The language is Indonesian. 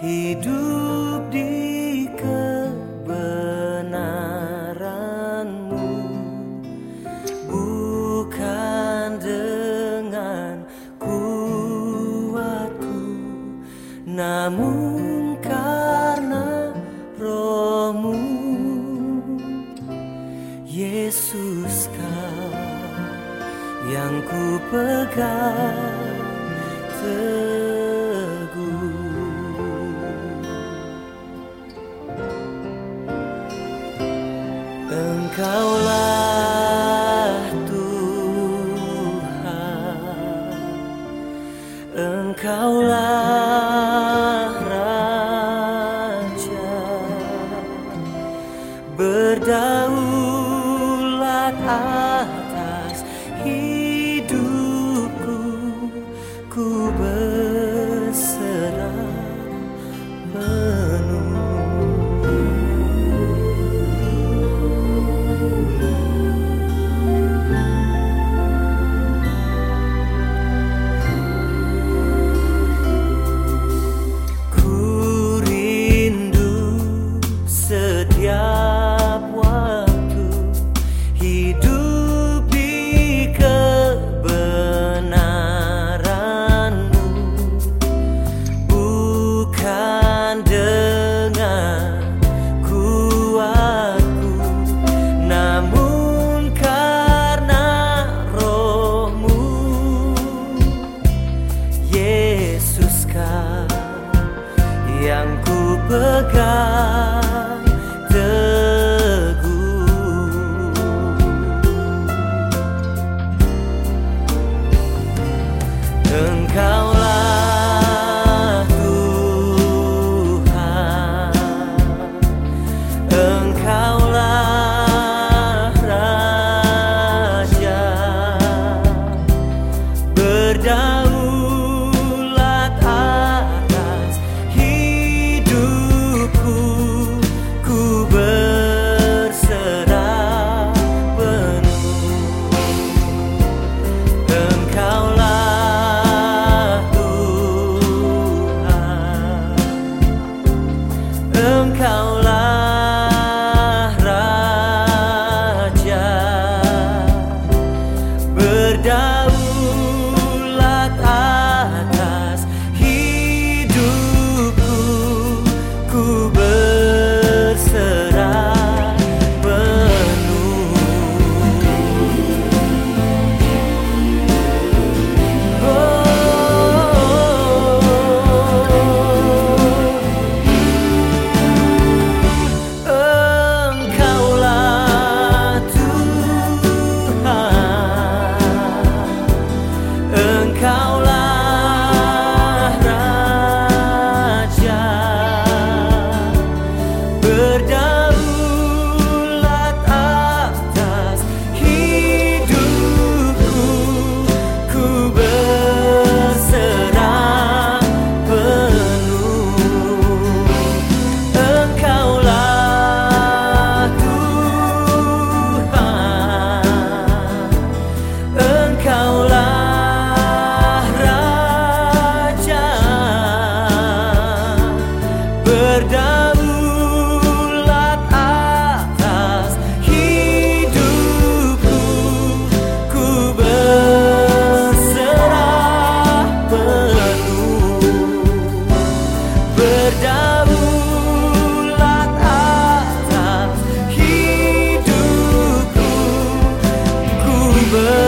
Hidup di kebenaranmu Bukan dengan kuatku Namun karena rohmu Yesus kau yang ku pegang. down 何干？But.